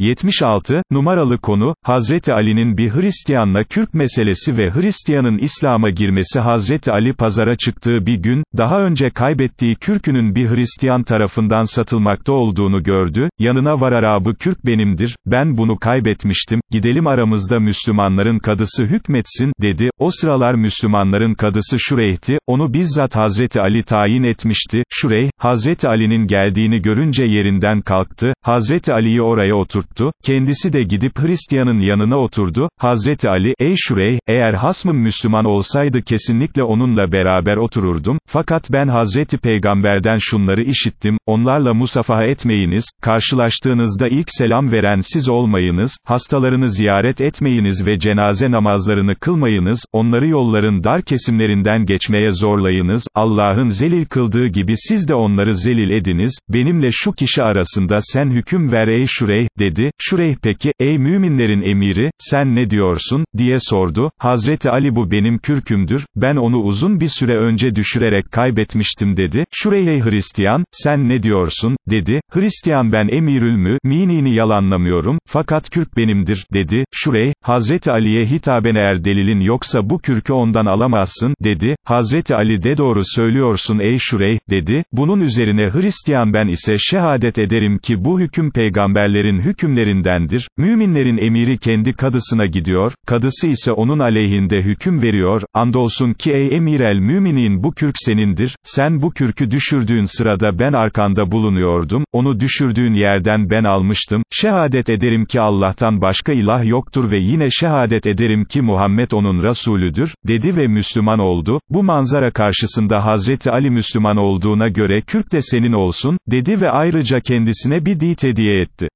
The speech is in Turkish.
76, numaralı konu, Hazreti Ali'nin bir Hristiyanla Kürk meselesi ve Hristiyanın İslam'a girmesi. Hazreti Ali pazara çıktığı bir gün, daha önce kaybettiği kürkünün bir Hristiyan tarafından satılmakta olduğunu gördü, yanına varar bu kürk benimdir, ben bunu kaybetmiştim, gidelim aramızda Müslümanların kadısı hükmetsin, dedi, o sıralar Müslümanların kadısı Şureyh'ti, onu bizzat Hazreti Ali tayin etmişti, Şureyh, Hazreti Ali'nin geldiğini görünce yerinden kalktı, Hazreti Ali'yi oraya oturttu, kendisi de gidip Hristiyanın yanına oturdu, Hazreti Ali, ey Şureyh, eğer hasmım Müslüman olsaydı kesinlikle onunla beraber otururdum, fakat ben Hazreti Peygamberden şunları işittim, onlarla musafaha etmeyiniz, karşılaştığınızda ilk selam veren siz olmayınız, hastalarını ziyaret etmeyiniz ve cenaze namazlarını kılmayınız, onları yolların dar kesimlerinden geçmeye zorlayınız, Allah'ın zelil kıldığı gibi siz de onları zelil ediniz, benimle şu kişi arasında sen hüküm ver ey Şureyh, dedi, Şureyh peki, ey müminlerin emiri, sen ne diyorsun, diye sordu, Hazreti Ali bu benim kürkümdür, ben onu uzun bir süre önce düşürerek kaybetmiştim. dedi, Şureyh ey Hristiyan, sen ne diyorsun, dedi, Hristiyan ben emirül müminini yalanlamıyorum, fakat kürk benimdir, dedi, Şureyh, Hazreti Ali'ye hitaben eğer delilin yoksa bu kürkü ondan alamazsın, dedi, Hazreti Ali de doğru söylüyorsun ey Şureyh, dedi, bunun üzerine Hristiyan ben ise şehadet ederim ki bu hüküm peygamberlerin hükümlerindendir, müminlerin emiri kendi kadısına gidiyor, kadısı ise onun aleyhinde hüküm veriyor, andolsun ki ey emir el müminin bu kürk senindir, sen bu kürkü düşürdüğün sırada ben arkanda bulunuyordum, onu düşürdüğün yerden ben almıştım, şehadet ederim ki Allah'tan başka ilah yoktur ve yine şehadet ederim ki Muhammed onun Resulüdür, dedi ve Müslüman oldu, bu manzara karşısında Hazreti Ali Müslüman olduğuna göre kürk de senin olsun, dedi ve ayrıca kendisine bir dit hediye etti.